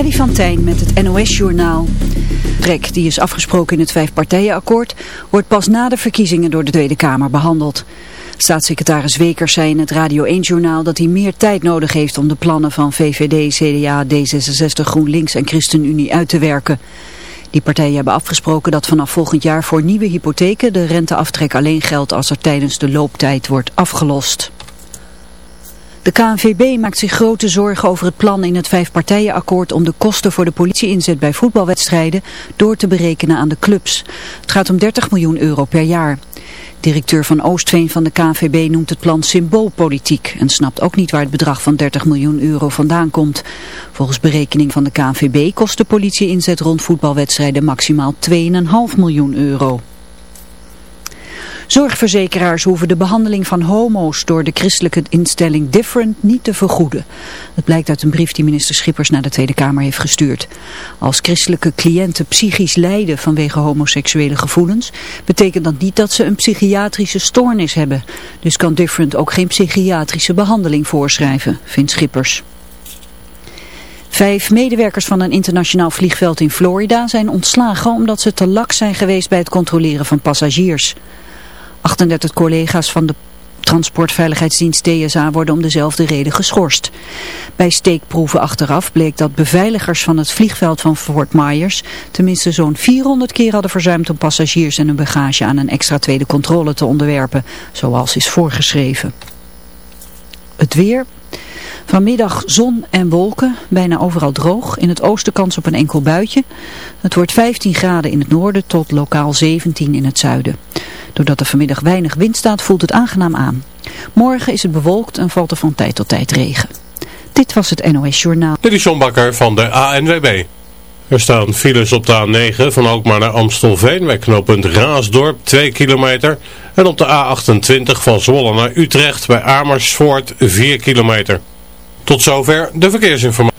Freddy van Tijn met het NOS-journaal. Rek, die is afgesproken in het vijfpartijenakkoord, wordt pas na de verkiezingen door de Tweede Kamer behandeld. Staatssecretaris Wekers zei in het Radio 1-journaal dat hij meer tijd nodig heeft om de plannen van VVD, CDA, D66, GroenLinks en ChristenUnie uit te werken. Die partijen hebben afgesproken dat vanaf volgend jaar voor nieuwe hypotheken de renteaftrek alleen geldt als er tijdens de looptijd wordt afgelost. De KNVB maakt zich grote zorgen over het plan in het vijfpartijenakkoord om de kosten voor de politieinzet bij voetbalwedstrijden door te berekenen aan de clubs. Het gaat om 30 miljoen euro per jaar. Directeur van Oostveen van de KNVB noemt het plan symboolpolitiek en snapt ook niet waar het bedrag van 30 miljoen euro vandaan komt. Volgens berekening van de KNVB kost de politieinzet rond voetbalwedstrijden maximaal 2,5 miljoen euro. Zorgverzekeraars hoeven de behandeling van homo's door de christelijke instelling Different niet te vergoeden. Dat blijkt uit een brief die minister Schippers naar de Tweede Kamer heeft gestuurd. Als christelijke cliënten psychisch lijden vanwege homoseksuele gevoelens, betekent dat niet dat ze een psychiatrische stoornis hebben. Dus kan Different ook geen psychiatrische behandeling voorschrijven, vindt Schippers. Vijf medewerkers van een internationaal vliegveld in Florida zijn ontslagen omdat ze te lak zijn geweest bij het controleren van passagiers. 38 collega's van de Transportveiligheidsdienst TSA worden om dezelfde reden geschorst. Bij steekproeven achteraf bleek dat beveiligers van het vliegveld van Fort Myers tenminste zo'n 400 keer hadden verzuimd om passagiers en hun bagage aan een extra tweede controle te onderwerpen, zoals is voorgeschreven. Het weer, Vanmiddag zon en wolken, bijna overal droog. In het oosten kans op een enkel buitje. Het wordt 15 graden in het noorden tot lokaal 17 in het zuiden. Doordat er vanmiddag weinig wind staat voelt het aangenaam aan. Morgen is het bewolkt en valt er van tijd tot tijd regen. Dit was het NOS Journaal. Dit is van de ANWB. Er staan files op de A9 van Alkmaar naar Amstelveen bij knooppunt Raasdorp 2 kilometer. En op de A28 van Zwolle naar Utrecht bij Amersfoort 4 kilometer. Tot zover de verkeersinformatie.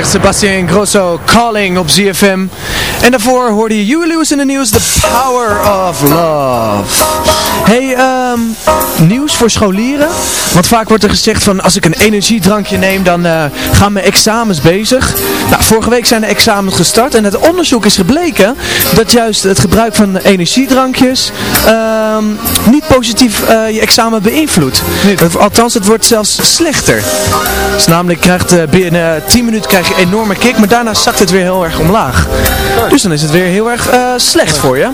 Zegt Sebastian Grosso Calling op ZFM. En daarvoor hoorde je Huey Lewis in de nieuws The Power of Love. Hey, ehm, nieuws voor scholieren. Want vaak wordt er gezegd van als ik een energiedrankje neem dan eh, gaan mijn examens bezig. Nou, vorige week zijn de examens gestart en het onderzoek is gebleken dat juist het gebruik van energiedrankjes ehm, niet positief eh, je examen beïnvloedt. Althans, het wordt zelfs slechter. Dus namelijk krijgt eh, binnen 10 minuten krijg je een enorme kick, maar daarna zakt het weer heel erg omlaag. Dus dan is het weer heel erg eh, slecht voor je.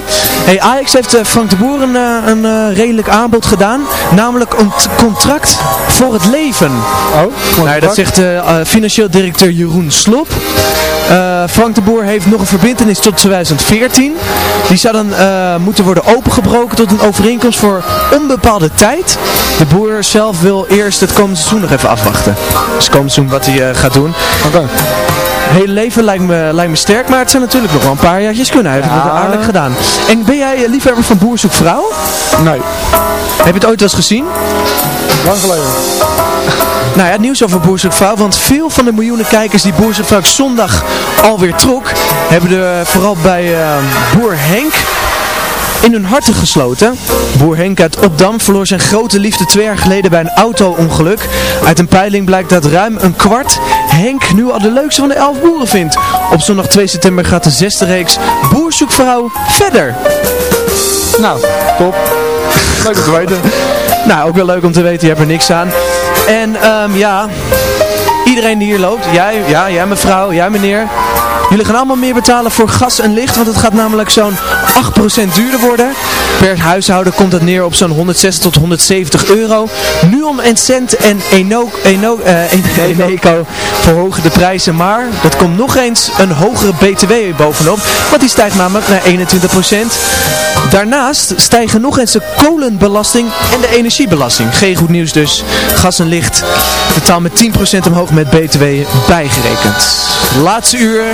Hey, Ajax heeft eh, Frank de Boer een, eh, een redelijk aanbod gedaan. Namelijk een contract voor het leven. Oh, Nou, dat zegt financieel directeur Jeroen Slop. Frank de Boer heeft nog een verbindenis tot 2014. Die zou dan moeten worden opengebroken tot een overeenkomst voor onbepaalde tijd. De Boer zelf wil eerst het komende seizoen nog even afwachten. Dus komend seizoen wat hij gaat doen. Oké. Hele leven lijkt me, lijkt me sterk, maar het zijn natuurlijk nog wel een paar jaartjes kunnen. Hij heeft het aardig gedaan. En ben jij eh, liefhebber van Boer zoekt vrouw? Nee, Heb je het ooit wel eens gezien? lang geleden. Nou ja, het nieuws over Boer vrouw, want veel van de miljoenen kijkers die Boer vrouw zondag alweer trok, hebben er vooral bij eh, Boer Henk in hun harten gesloten. Boer Henk uit Opdam verloor zijn grote liefde twee jaar geleden bij een auto-ongeluk. Uit een peiling blijkt dat ruim een kwart Henk nu al de leukste van de elf boeren vindt. Op zondag 2 september gaat de zesde reeks Boer zoekt vrouw verder. Nou, top. Leuk om te weten. Nou, ook wel leuk om te weten, je hebt er niks aan. En ehm, ja, iedereen die hier loopt, jij, ja, jij mevrouw, jij meneer, Jullie gaan allemaal meer betalen voor gas en licht, want het gaat namelijk zo'n 8% duurder worden. Per huishouden komt het neer op zo'n 160 tot 170 euro. Nuon en Cent en Eno, Eno, eh, Eneco verhogen de prijzen, maar dat komt nog eens een hogere btw bovenop, want die stijgt namelijk naar 21%. Daarnaast stijgen nog eens de kolenbelasting en de energiebelasting. Geen goed nieuws dus. Gas en licht totaal met 10% omhoog met btw bijgerekend. Laatste uur.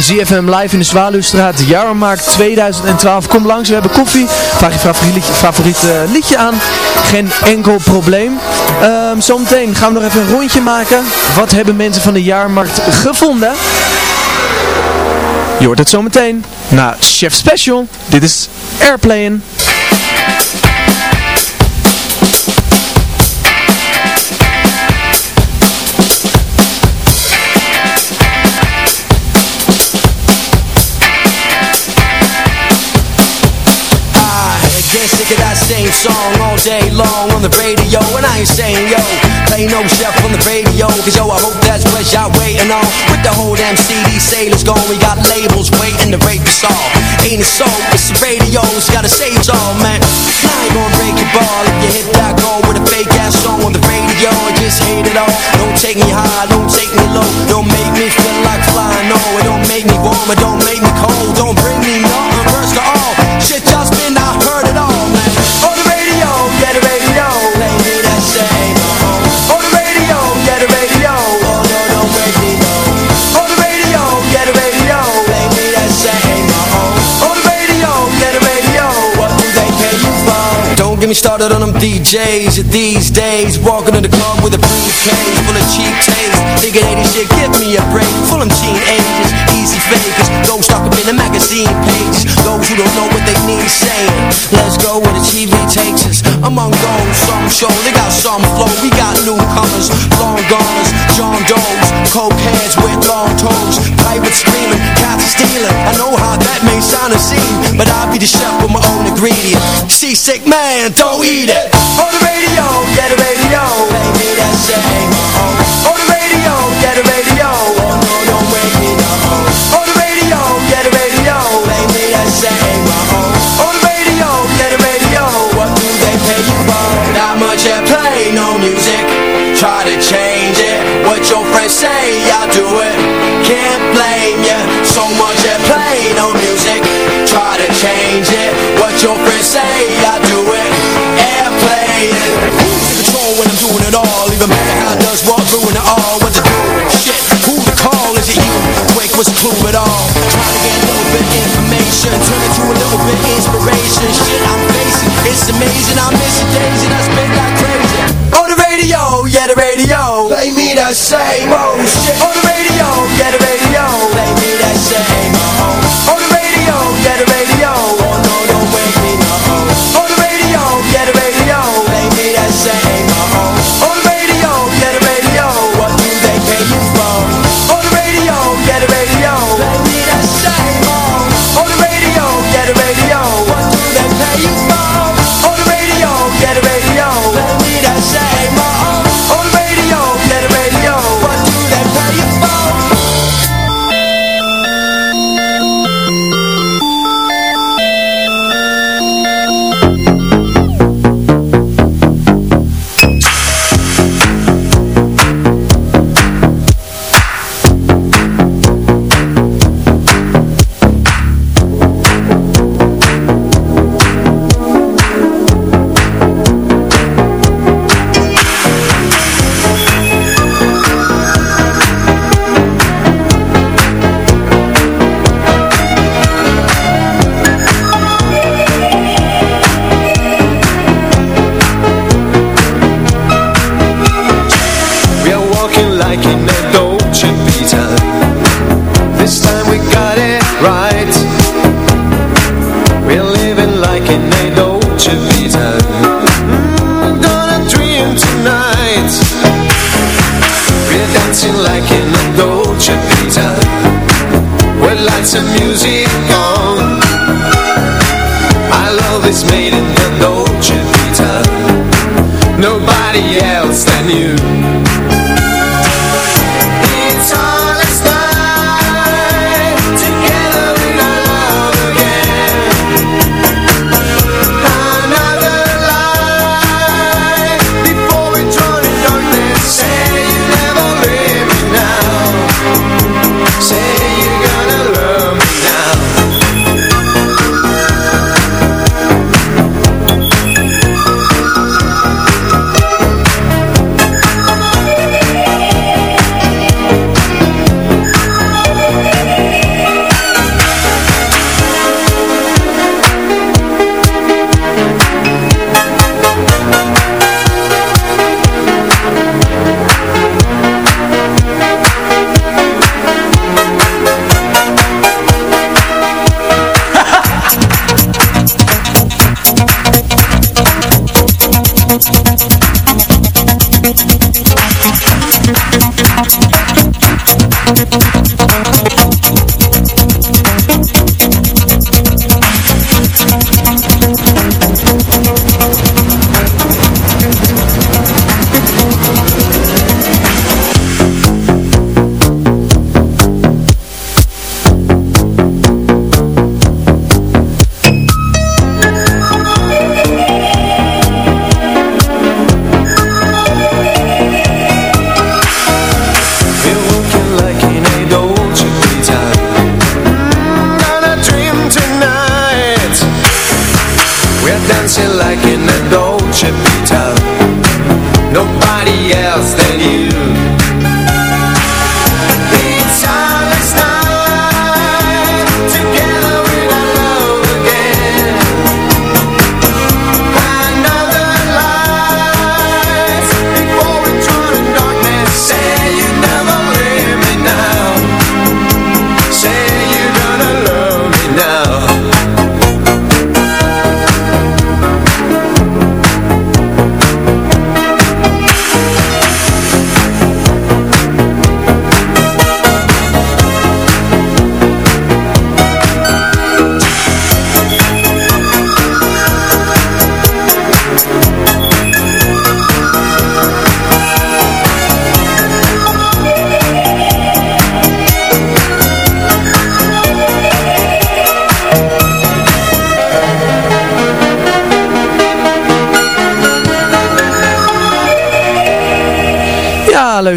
ZFM live in de Zwaluwstraat, Jaarmarkt 2012. Kom langs, hebben koffie. Vraag je favoriet liedje, eh, aan. Geen enkel probleem. Ehm, zometeen gaan we nog even een rondje maken. Wat hebben mensen van de Jaarmarkt gevonden? Je hoort het zometeen na Chef Special. Dit is Airplane. Song all day long on the radio And I ain't saying yo, play no chef on the radio Cause yo, I hope that's what y'all waiting on. With the whole damn CD sailors gone We got labels waiting to break us all. Ain't it so? It's the radio, it's gotta say it's all, man. I ain't gonna break your ball if you hit that goal With a fake ass song on the radio. I just hate it all. Don't take me high, don't take me low. Don't make me feel like flying, no It don't make me warm, it don't make me get me started on them DJs these days Walking to the club with a briefcase Full of cheap taste. Thinking 80 shit, give me a break. Full of teenagers, easy fakers the magazine pages Those who don't know what they need saying Let's go where the TV takes us. Among those, some show They got some flow, we got newcomers Long goners, John Doe's Coke heads with long toes Pirates screaming, cats are stealing. I know how that may sound a scene But I'll be the chef with my own ingredient Seasick man, don't eat it. On the radio, yeah the radio. Play me that same, uh-oh On the radio, yeah the radio your friends say, I do it. Can't blame ya So much at play, no music. Try to change it What your friends say, I do it. Airplane Who's in control when I'm doing it all? Even better how it does what ruin it all? What to do? Shit, who to call? Is it you? Quick was clue it all. Try to get a little bit information. Turn it to a little bit inspiration. Shit I'm facing, it's amazing. I'm missing days and I spit like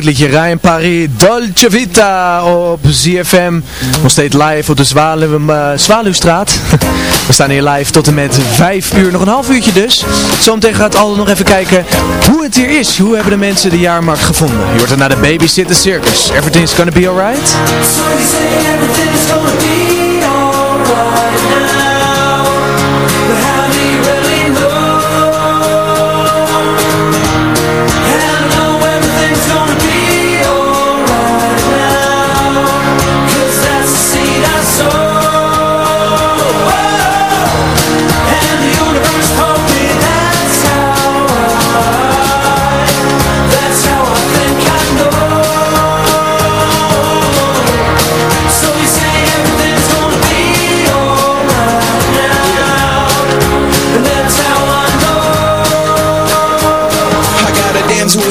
Leuk liedje. Ryan Paris, Dolce Vita op ZFM. Nog steeds live op de Zwaluw, eh, Zwaluwstraat. We staan hier live tot en met 5 uur. Nog een half uurtje dus. Zometeen gaat Aldo nog even kijken hoe het hier is. Hoe hebben de mensen de jaarmarkt gevonden? Je hoort er naar de Babysitter Circus. Everything's gonna be alright.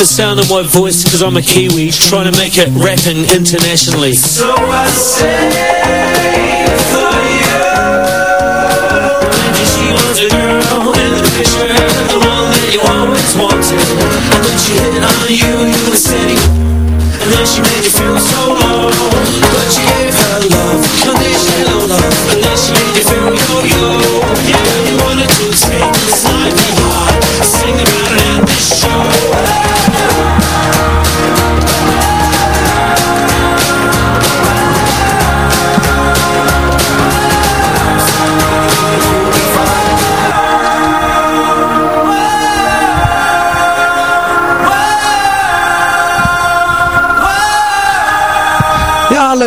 the sound of my voice because I'm a Kiwi trying to make it rapping internationally. So I say for you. She was girl in the picture, the one that you always wanted. And then she hit on you, you were steady. And then she made you feel so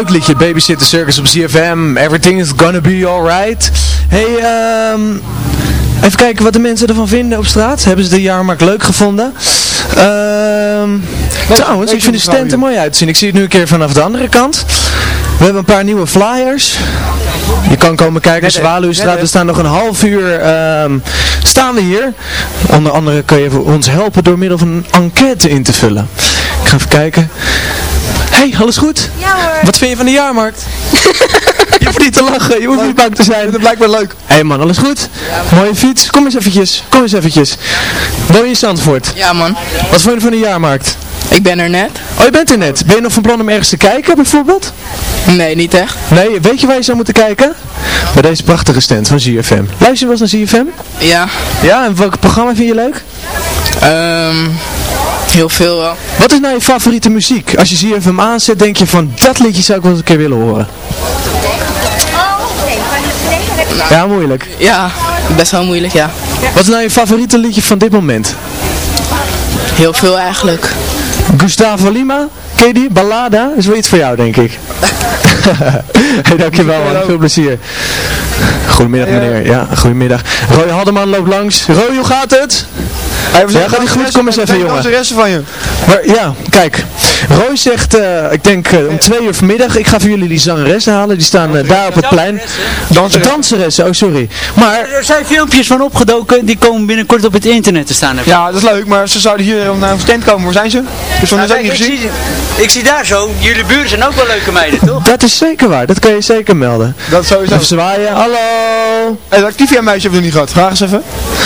leuk liedje. Babysitter Circus op CFM. Everything is gonna be alright. Hey, ehm... even kijken wat de mensen ervan vinden op straat. Hebben ze de jaarmarkt leuk gevonden? Ehm... trouwens, ik vind de stand er mooi uitzien. Ik zie het nu een keer vanaf de andere kant. We hebben een paar nieuwe flyers. Je kan komen kijken, Zwaluwstraat. We staan nog een half uur ehm, staan we hier. Onder andere kun je ons helpen door middel van een enquête in te vullen. Ik ga even kijken. Hey, alles goed? Ja hoor. Wat vind je van de jaarmarkt? je hoeft niet te lachen, je hoeft niet bang te zijn. Dat blijkt wel leuk. Hé hey man, alles goed? Mooie fiets? Kom eens eventjes, kom eens eventjes. Woon je in Zandvoort? Ja man. Wat vond je van de jaarmarkt? Ik ben er net. Oh, je bent er net. Ben je nog van plan om ergens te kijken bijvoorbeeld? Nee, niet echt. Nee, weet je waar je zou moeten kijken? Bij deze prachtige stand van ZFM. Luister je wel eens naar ZFM? Ja. Ja, en welk programma vind je leuk? Ehm heel veel wel. Wat is nou je favoriete muziek? Als je ZFM aanzet, denk je van dat liedje zou ik wel eens een keer willen horen. Ja, moeilijk. Ja, best wel moeilijk, ja. Wat is nou je favoriete liedje van dit moment? Heel veel eigenlijk. Gustavo Lima, ken je die? Ballada? Is wel iets voor jou, denk ik. hey, dankjewel man, veel plezier. Goedemiddag meneer, ja, goedemiddag. Roy Haddeman loopt langs. Roy, hoe gaat het? Ja, gaat niet goed? Kom eens even, jongen. de resten van je. Maar ja, kijk. Roy zegt, eh, ik denk eh, om twee uur vanmiddag, ik ga voor jullie die zangeressen halen. Die staan eh, daar op het plein. Danseressen. Danseressen, oh sorry. Maar Er zijn filmpjes van opgedoken, die komen binnenkort op het internet te staan. Ja, dat is leuk, maar ze zouden hier naar een stand komen. Waar zijn ze? Dus van Nou, kijk, niet ik, gezien. zie, ik zie daar zo, jullie buren zijn ook wel leuke meiden, toch? dat is zeker waar, dat kan je zeker melden. Dat sowieso. Even zwaaien, hallo. Hé, dat Activia meisje hebben we nog niet gehad. Vraag eens even.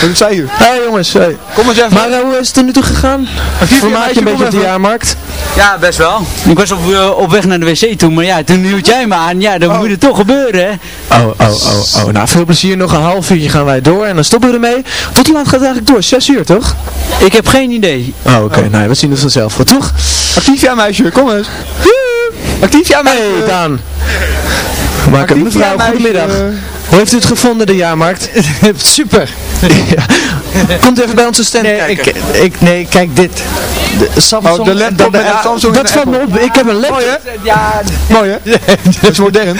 Wat zij hier? Hé jongens, hey. Kom eens even. Maar eh, hoe is het er nu toe gegaan? Vermaak je een beetje op de jaarmarkt? Ja, best wel. Ik was op, eh, op weg naar de wc toen, maar ja, toen hield jij me aan. Ja, dan moet het toch gebeuren, hè? Oh, oh, oh, oh. Nou, veel plezier. Nog een half uurtje gaan wij door en dan stoppen we ermee. Tot hoe laat gaat het eigenlijk door? Zes uur, toch? Ik heb geen idee. Oh, oké. Nou, we zien het vanzelf wel, toch? Activia meisje, kom eens. Activia meisje. Hey, Daan. Maar Activia mevrouw, goedemiddag. Hoe heeft u het gevonden, de jaarmarkt? Super. ja. Komt even bij onze stand Nee, kijken. ik, ik, nee, kijk dit. De Samsung. Oh, de laptop de Samsung dat valt me op. Ik heb een laptop. Mooi hè? Ja, Mooi hè? Dat is modern.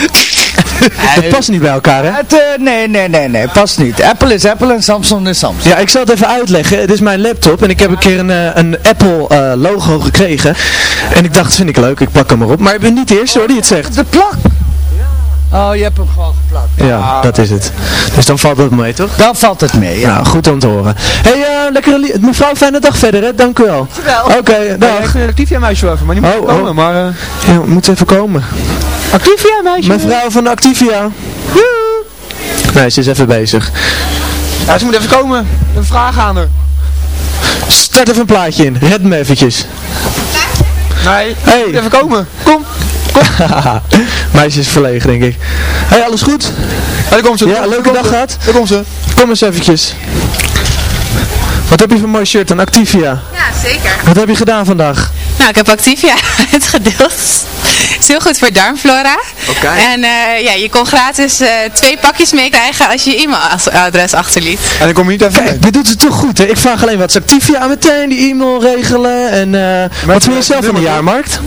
Dat past niet bij elkaar, hè? het, eh, nee, nee, nee, nee, past niet. Apple is Apple en Samsung is Samsung. Ja, ik zal het even uitleggen. Het is mijn laptop en ik heb een keer een, eh, een Apple eh, logo gekregen. En ik dacht, vind ik leuk, ik plak hem erop. Maar ik ben niet de eerste hoor die het zegt. De plak. Oh, je hebt hem gewoon geplakt. Ja, dat is het. Dus dan valt het mee, toch? Dan valt het mee, ja. Nou, goed om te horen. hey, eh, lekkere li- mevrouw, fijne dag verder, hè? Dank u wel. Oké, ik dag. vind Activia meisje wel even, maar die moet Oh, komen. oh. Maar, eh, Ja, moet even komen. Activia meisje. Mevrouw van Activia. Nee, ze is even bezig. Ja, ze moet even komen. Een vraag aan haar. Start even een plaatje in. Red me eventjes. Nee, Hey. ze moet even komen. Kom. Meisje is verlegen, denk ik. hey, alles goed? Ja, daar komt ze. Ja, leuke dag ze. gehad? Daar komt ze. Kom eens eventjes. Wat heb je voor een mooi shirt aan? Activia. Ja, zeker. Wat heb je gedaan vandaag? Nou, ik heb Activia uitgedeeld. is heel goed voor darmflora. Oké. En eh, ja, je kon gratis eh, twee pakjes meekrijgen als je je e-mailadres achterliet. En dan kom je niet even Kijk, dit doet het toch goed, hè? Ik vraag alleen wat is Activia meteen die e-mail regelen. En eh, wat vind je zelf van de jaarmarkt?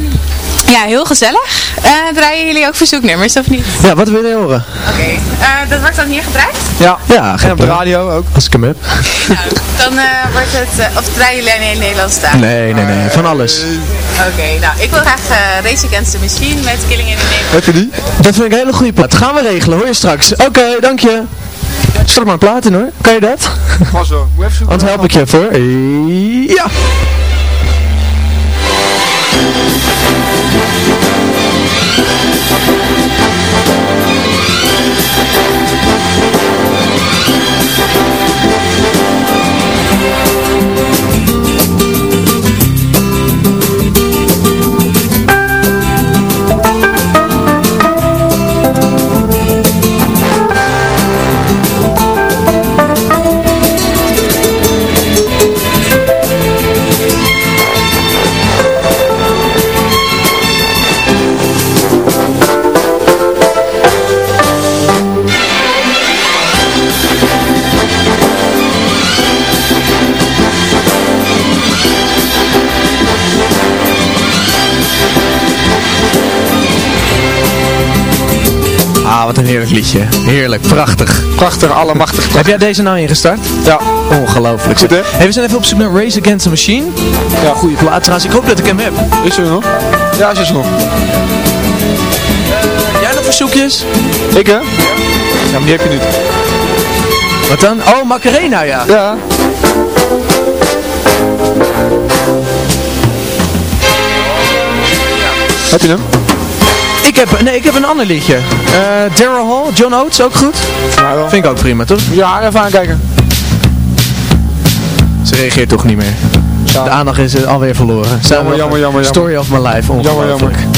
Ja, heel gezellig. Eh draaien jullie ook verzoeknummers of niet? Ja, wat wil je horen? Oké. Eh, dat wordt dan hier gedraaid? Ja. Ja, En op de radio ook. Als ik hem heb. Nou, dan eh, wordt het... eh, of draaien jullie alleen in Nederlands taal? Nee, nee, nee, van alles. Oké, nou, ik wil graag Race Against the Machine met Killing in the Name. Heb je die? Dat vind ik een hele goede plaat. Gaan we regelen, hoor je straks. Oké, dank je. Stop maar een plaat in hoor. Kan je dat? Pas zo. Moet even zoeken. Anders help ik je voor. Ja. Thank heerlijk liedje. Heerlijk, prachtig. Prachtig, allemachtig. Heb jij deze nou ingestart? Ja. Ongelooflijk. Goed, hè? Hey, we zijn even op zoek naar Race Against the Machine. Ja. Goeie plaat trouwens. Ik hoop dat ik hem heb. Is er nog? Ja, is er nog. Jij nog verzoekjes? Ik hè? Ja, maar die heb je niet. Wat dan? Oh, Macarena, ja. Ja. Heb je hem? Ik heb, nee, ik heb een ander liedje. Eh Daryl Hall, John Oates, ook goed? Ja, wel. Vind ik ook prima, toch? Ja, even aankijken. Ze reageert toch niet meer. De aandacht is alweer verloren. Jammer, jammer, jammer, Story of my life, ongelooflijk. Jammer, jammer.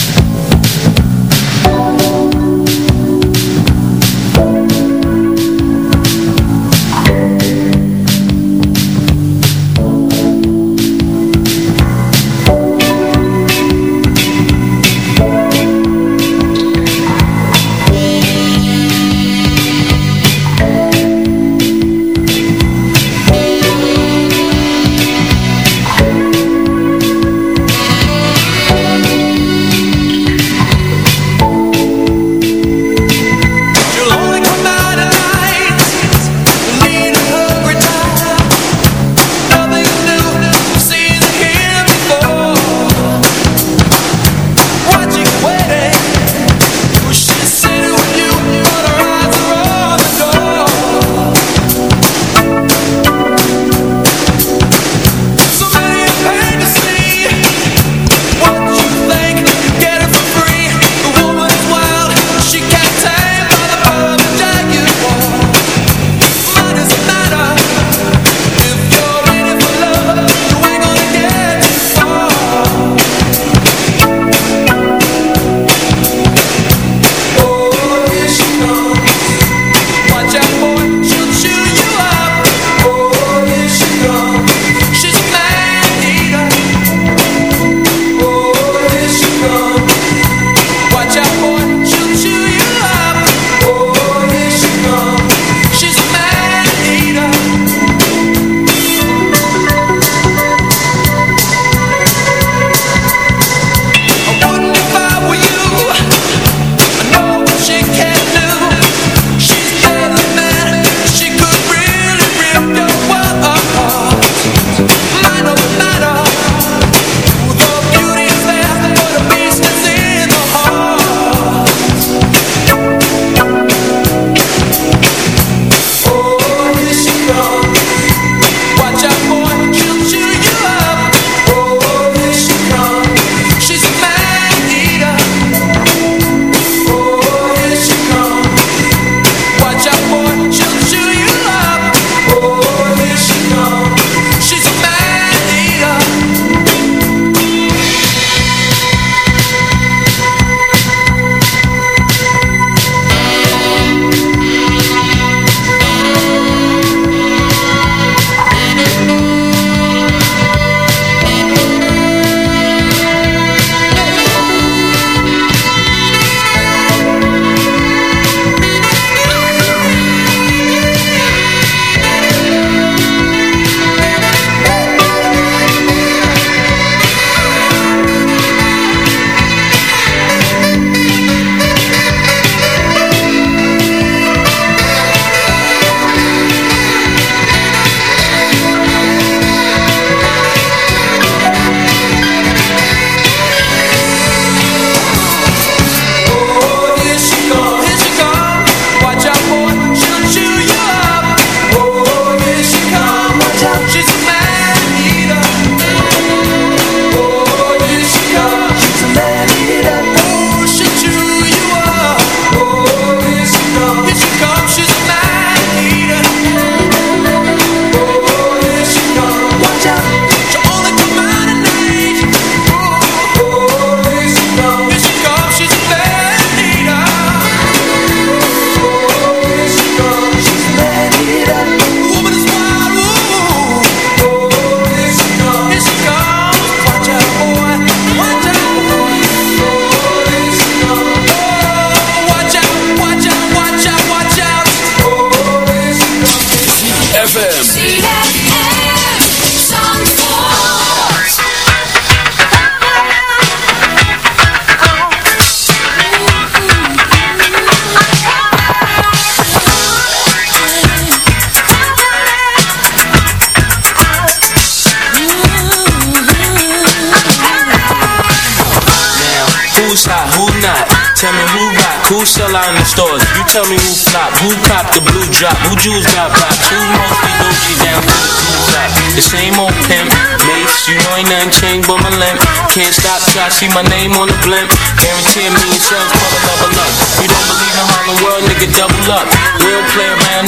Drop, who jewels got pop, who's mostly Gucci down to the blue top. The same old pimp, mace, you know ain't nothing changed but my limp. Can't stop till see my name on the blimp. Guarantee a million sales, call level up. You don't believe in Harlem World, nigga, double up.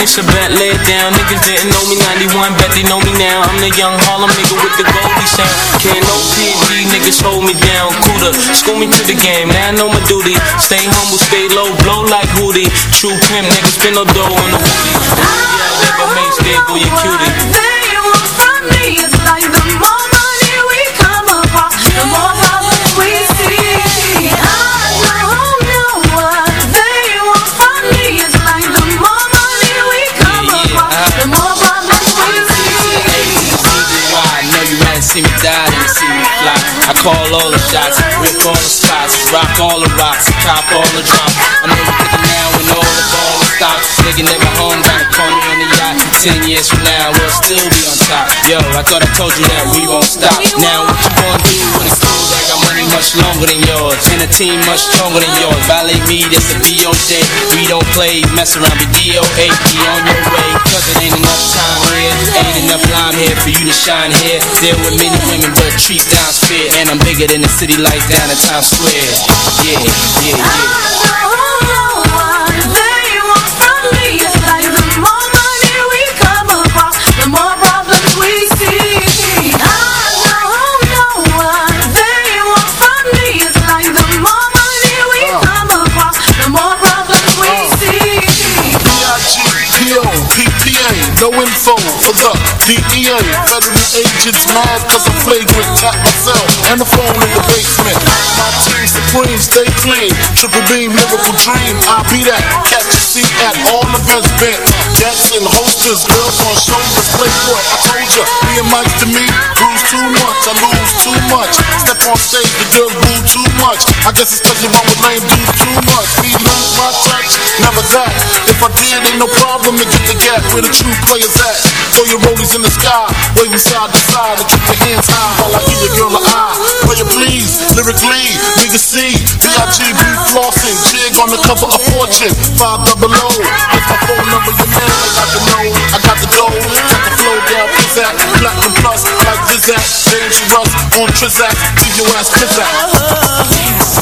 Play a bet, lay it down. Niggas didn't know me 91, bet they know me now. I'm the young Harlem nigga with the Goldie sound. Can't no PD, niggas hold me down. Cooler, school me to the game, now I know my duty. Stay humble, stay low, blow like Hootie. True pimp, niggas spin no dough on the woody. Yeah, never make stay go, you cutie. I I call all the shots, rip all the spots, rock all the rocks, cop all the drops. I know you thinking now when all the ball stops. Nigga never home, gotta call me on the yacht. Ten years from now, we'll still be on top. Yo, I thought I told you that we won't stop. Now what you gonna do when it's? I got money much longer than yours, and a team much stronger than yours. Violate me, that's a DOJ. We don't play, mess around, be DOA. Be on your way, cause it ain't enough time here. Ain't enough lime here for you to shine here. Deal with many women, but treat down spit. And I'm bigger than the city lights down in Times Square. Yeah, yeah, yeah. Oh, DEA. Federal agents mad cause I'm flagrant, tap myself and the phone in the basement. My team supreme, stay clean. Triple beam, lyrical dream. I'll be that. Catch a seat at all events bent. Jackson, hosters, girls on shoulders. Playboy, I told ya, me and Mike's to me. Bruise too much, I lose too much. Step on stage, the girls boo too much. I guess it's cause you run with lame dudes too much. Me lose my touch, never that. If I did, ain't no problem to get the gap where the true players at. Throw your rollies in the sky, waving side to side, and keep your hands high while I give your girl an eye. Player please, lyrically, nigga C, B-I-G-B flossing, jig on the cover of Fortune, five double O. If my phone number, your man, I got the know, I got the dough, got the flow down, pizzazz, platinum plus, Zizak, dangerous, on Trizak, leave your ass pizzazz. Notorious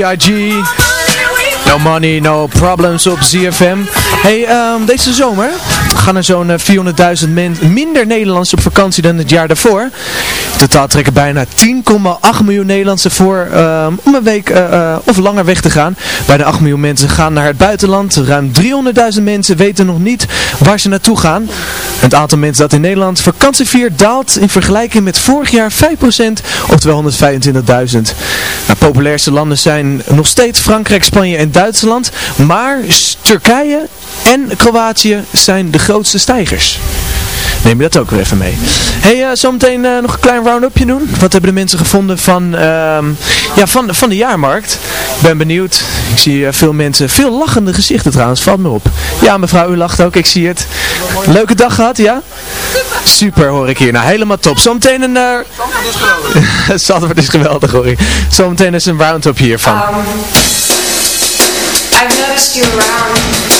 B.I.G. No money, no problems op ZFM. Hey, ehm, deze zomer gaan er zo'n eh, 400.000 mensen minder Nederlanders op vakantie dan het jaar daarvoor. In totaal trekken bijna 10,8 miljoen Nederlanders voor ehm, om een week eh, eh, of langer weg te gaan. Bijna 8 miljoen mensen gaan naar het buitenland. Ruim 300.000 mensen weten nog niet waar ze naartoe gaan. Het aantal mensen dat in Nederland vakantie viert daalt in vergelijking met vorig jaar 5%, oftewel 125.000. Populairste landen zijn nog steeds Frankrijk, Spanje en Duitsland. Maar Turkije en Kroatië zijn de grootste stijgers. Neem je dat ook weer even mee. Hey, eh, zometeen eh, nog een klein round-upje doen. Wat hebben de mensen gevonden van, ehm, ja, van, van de jaarmarkt? Ik ben benieuwd. Ik zie eh, veel mensen, veel lachende gezichten trouwens, valt me op. Ja, mevrouw, u lacht ook, ik zie het. Leuke dag gehad, ja? Super, hoor ik hier. Nou, helemaal top. Zometeen een... Uh... Zandvoort is geweldig, hoor ik. Zometeen is een round-up hiervan. Um, I've noticed you around.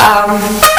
um,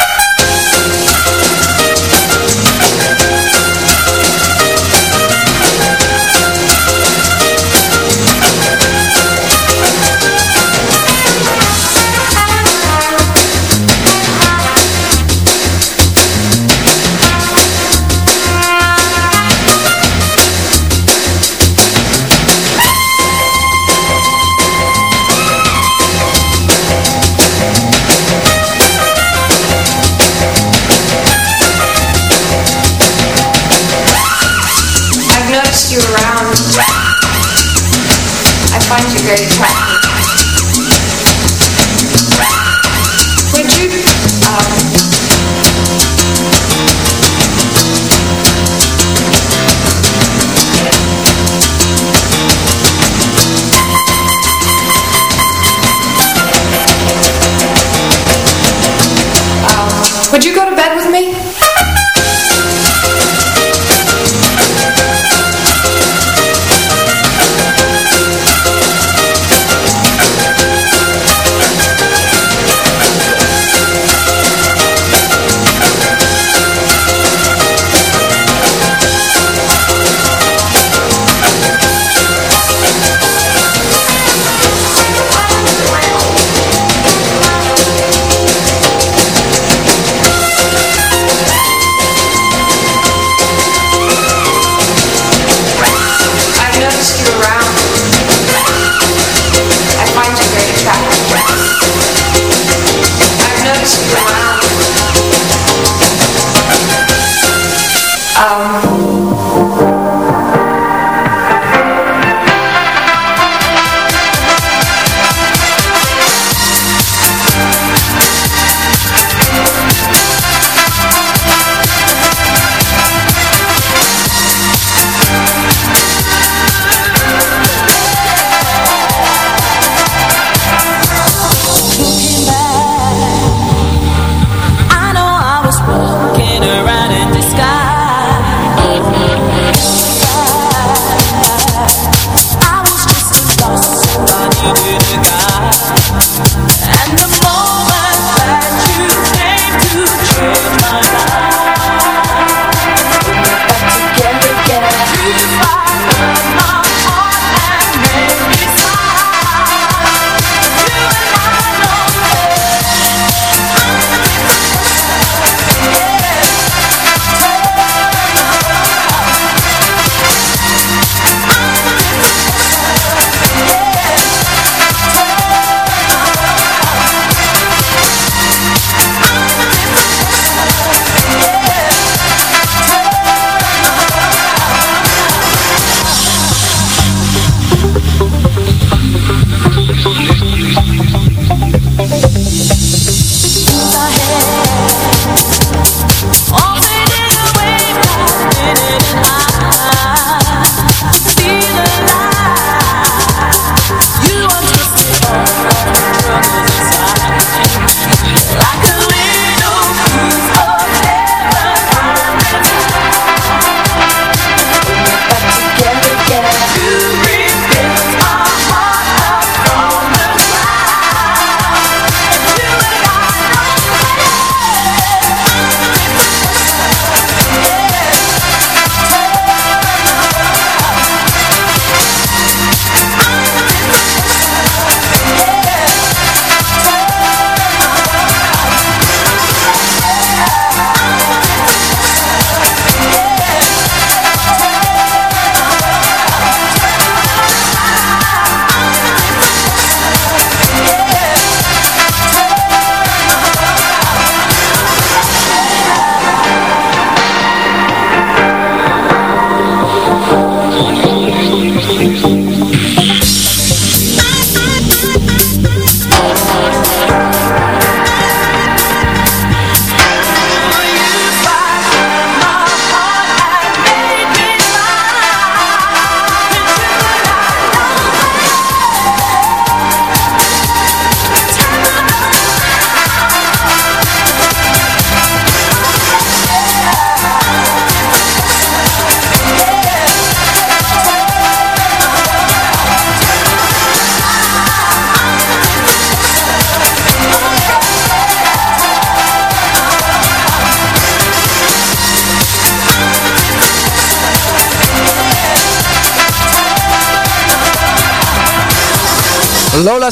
dirty track.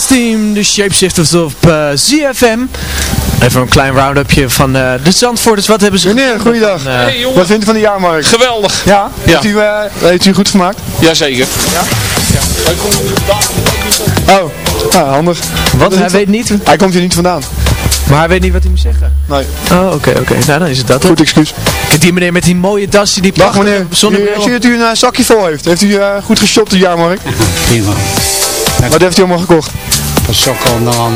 Team, de Shapeshifters op eh, ZFM. Even een klein round-upje van eh, de Zandvoorters. Wat hebben ze Meneer, goeiedag. Van, eh, Wat vindt u van de jaarmarkt? Geweldig. Ja? Ja. Heeft, u, eh, heeft u goed vermaakt? Jazeker. Oh, nou, handig. Wat? Hij weet niet? Hij komt hier niet vandaan. Maar hij weet niet wat hij moet zeggen. Nee. Oh, oké, oké. Nou, dan is het dat. Goed excuus. Kijk, die meneer met die mooie das, die Dag meneer, zonnebril. ik zie dat u een zakje vol heeft. Heeft u eh, goed geshopt de jaarmarkt? Prima. Wat heeft u allemaal gekocht? Een sokkel dan...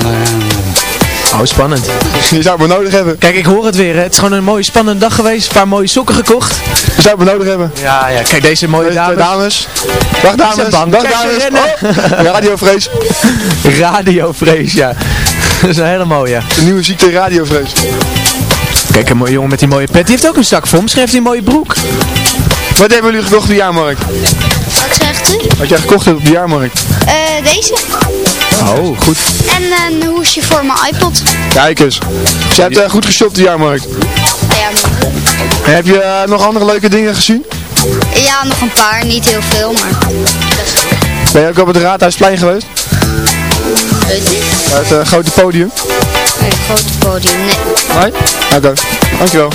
Oh, spannend. Je zou het maar nodig hebben. Kijk, ik hoor het weer. Hè. Het is gewoon een mooie spannende dag geweest. Een paar mooie sokken gekocht. Je zou het maar nodig hebben. Ja, ja. Kijk, deze mooie Deze dames. dames. Dag dames. bang. Dag dames. rennen. Oh, radiovrees. Radiovrees, ja. Dat is een hele mooie. De nieuwe ziekte radiovrees. Kijk, een mooie jongen met die mooie pet. Die heeft ook een zak vol. Misschien heeft hij een mooie broek. Wat hebben jullie gekocht op de jaarmarkt? Wat zegt u? Wat jij gekocht hebt op de jaarmarkt? Eh, deze. Oh, goed. En een hoesje voor mijn iPod. Kijk eens. Dus jij hebt eh, goed geshopt op de jaarmarkt. En heb je eh, nog andere leuke dingen gezien? ja, nog een paar. Niet heel veel, maar... Ben je ook op het Raadhuisplein geweest? Weet ik. Bij het eh, grote podium? Een grote podium, nee. Nee? Oké, dankjewel.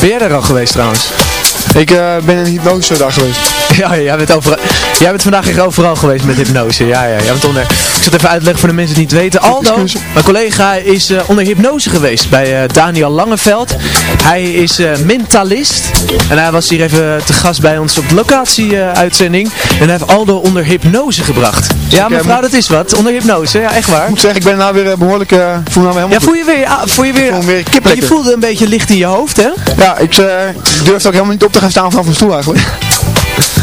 Ben jij daar al geweest trouwens? Ik eh, ben in een hypnose daar geweest. Ja, jij bent, overal, jij bent vandaag echt overal geweest met hypnose. Ja, ja, jij bent onder... Ik zal het even uitleggen voor de mensen die het niet weten. Aldo, mijn collega, is eh, onder hypnose geweest bij eh, Daniel Langeveld. Hij is eh, mentalist. En hij was hier even te gast bij ons op de locatie-uitzending. en hij heeft Aldo onder hypnose gebracht. Ja, ik, mevrouw, dat is wat. Onder hypnose, ja, echt waar. Ik moet zeggen, ik ben nou weer eh, behoorlijk, eh voel nou weer helemaal Ja, voel je weer, ah, voel je weer, weer je voelde een beetje licht in je hoofd, hè? Ja, ik eh, durfde ook helemaal niet op te gaan staan vanaf mijn stoel eigenlijk.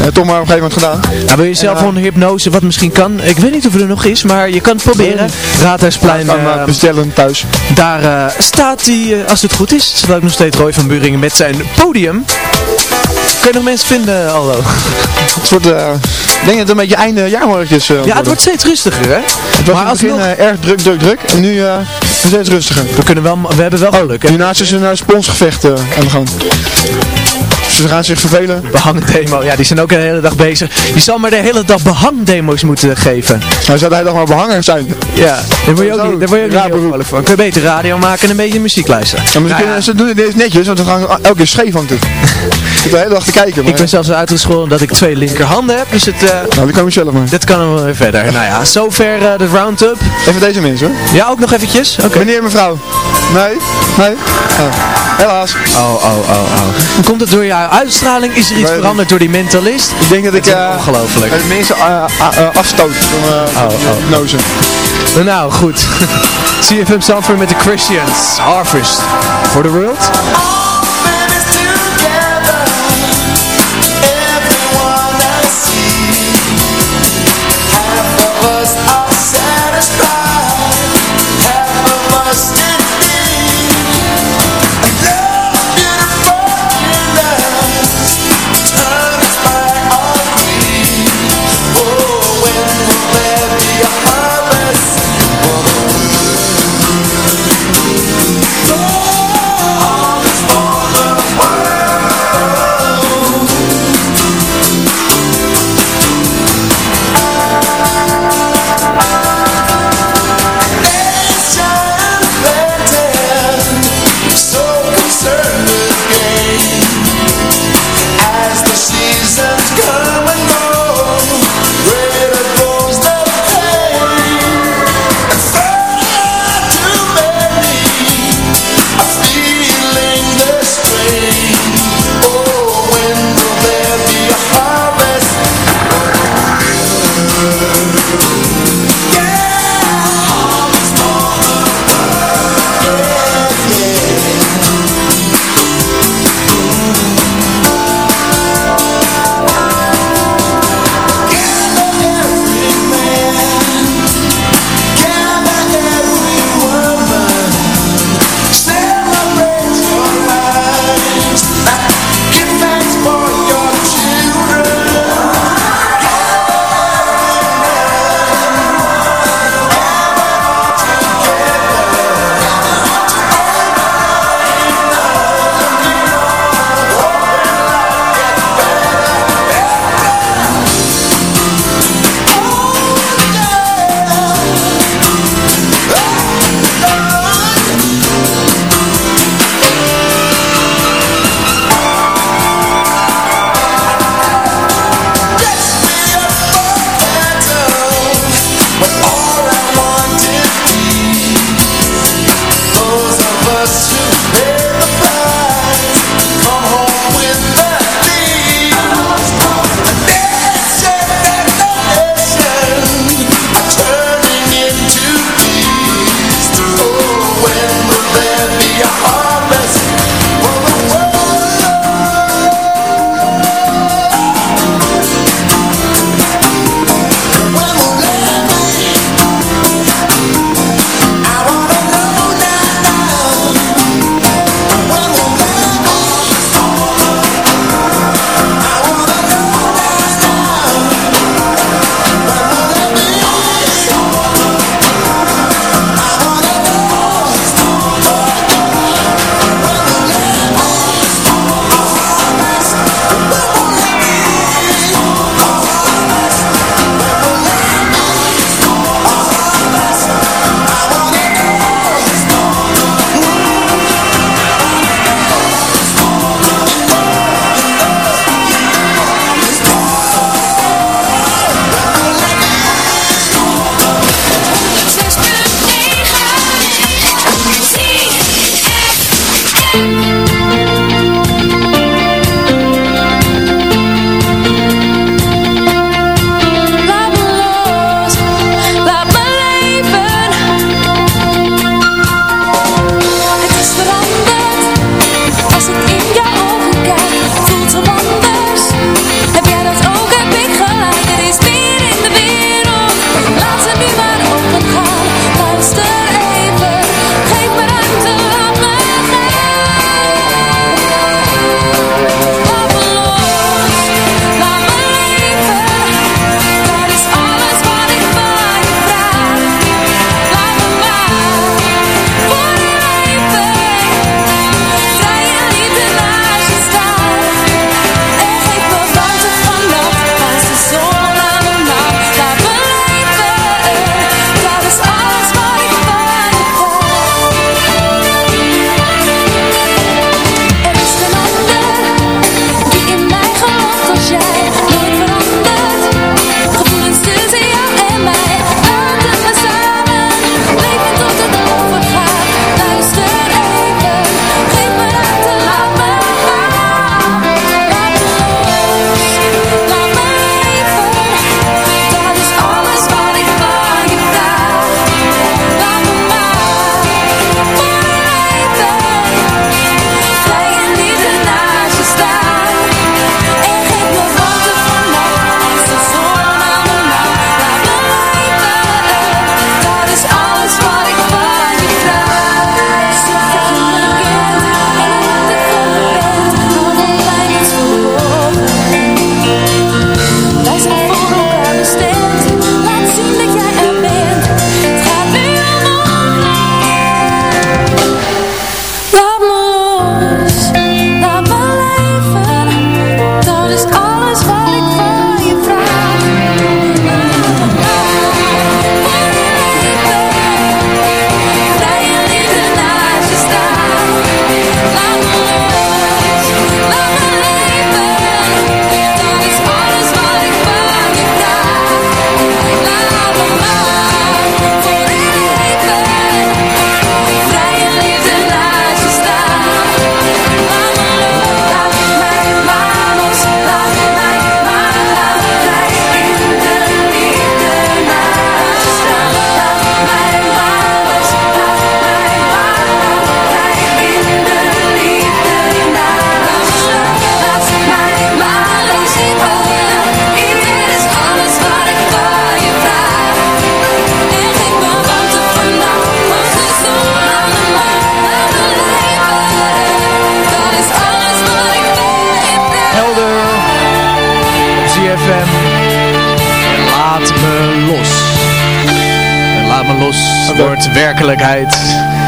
Eh, toch maar op een gegeven moment gedaan. Nou, wil je zelf En, eh, onder hypnose, wat misschien kan, ik weet niet of er er nog is, maar je kan het proberen. Raadhuisplein, kan eh, bestellen thuis. daar staat hij, als het goed is, staat ook nog steeds Roy van Buringen met zijn podium. Kun je nog mensen vinden, Aldo? Het wordt, ik denk dat het een beetje einde jaarmarkt is. Ja, het wordt steeds rustiger, hè? Het was maar in het begin eh, erg druk, druk, druk. En nu steeds rustiger. We, kunnen wel, we hebben wel geluk, hè? Hiernaast is een uh, sponsgevecht aan de gang. Ze gaan zich vervelen. Behangdemo, ja, die zijn ook de hele dag bezig. Je zal maar de hele dag behangdemo's moeten geven. Nou, zou hij toch maar behanger zijn? Ja, daar word je ook niet, daar word je ook niet heel van. Kun je beter radio maken en een beetje muziek luisteren. Ja, maar ze, Nou kunnen, ja, ze doen het netjes, want ze gaan elke keer scheef hangt het. Ik zit de hele dag te kijken. Maar, ik ben zelfs uitgescholden dat ik twee linkerhanden heb, dus het... eh, Nou, die komen zelf maar. dit kan wel weer verder. Nou ja, zover eh, de round-up. Even deze mensen hoor. Ja, ook nog eventjes? Oké. Meneer, mevrouw. Nee? Nee? Oh. Helaas. Oh, oh, oh, oh. Komt het door jouw uitstraling? Is er iets veranderd door die mentalist? Ik denk dat ik eh ongelooflijk. het mensen eh, eh, afstoot van eh Oh, oh. Nou, goed. CFM Zandvoort met de Christians. Harvest. For the world.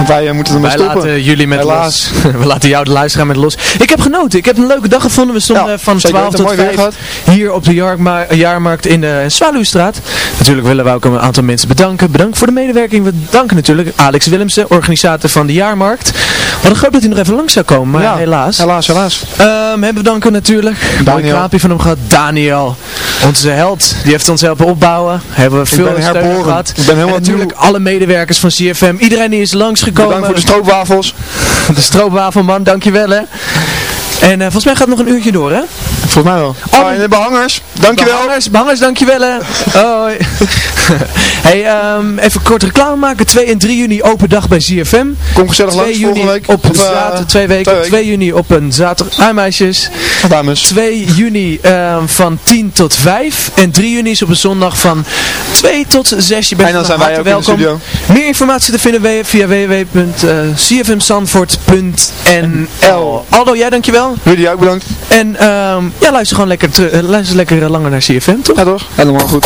Wij eh, moeten ermee Wij laten jullie met Helaas. los. We laten jou de luisteraar met los. Ik heb genoten. Ik heb een leuke dag gevonden. We stonden Ja, van zeker 12 weten. tot Mooi weer 5 hier op de jaarma- jaarmarkt in de Zwaluwstraat. Natuurlijk willen we ook een aantal mensen bedanken. Bedankt voor de medewerking. We danken natuurlijk Alex Willemsen, organisator van de jaarmarkt. We hadden gehoopt dat hij nog even langs zou komen, maar Ja, helaas. Helaas, helaas. Ehm hebben we danken natuurlijk. Mooi Daniel. kraampje van hem gehad. Daniel, onze held. Die heeft ons helpen opbouwen. Hebben we veel steun herboren. gehad. Ik ben helemaal en natuurlijk alle medewerkers van CFM. Iedereen die is langsgekomen. Bedankt voor de stroopwafels. De stroopwafelman, dankjewel hè. En eh, volgens mij gaat het nog een uurtje door hè. Volgens mij wel. Oh, en de behangers. Dankjewel. Behangers, behangers dankjewel hè. Hoi. hey, ehm, even kort reclame maken. 2 en 3 juni open dag bij ZFM. Kom gezellig 2 langs juni volgende week. op eh, zaterdag, twee weken. twee weken. 2 juni op een zaterdag. Ah meisjes. Dames. 2 juni ehm, van 10 tot 5. En 3 juni is op een zondag van 2 tot 6. Je bent En dan zijn wij in de welkom. Meer informatie te vinden we- via www.cfmzandvoort.nl Aldo, jij dankjewel. Jullie ook bedankt. En ehm, ja, luister gewoon lekker, eh, luister lekker eh, langer naar CFM, toch? Ja toch? Helemaal goed.